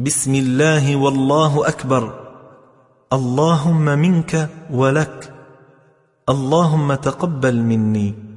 بسم الله والله أكبر. اللهم منك ولك. اللهم تقبل مني.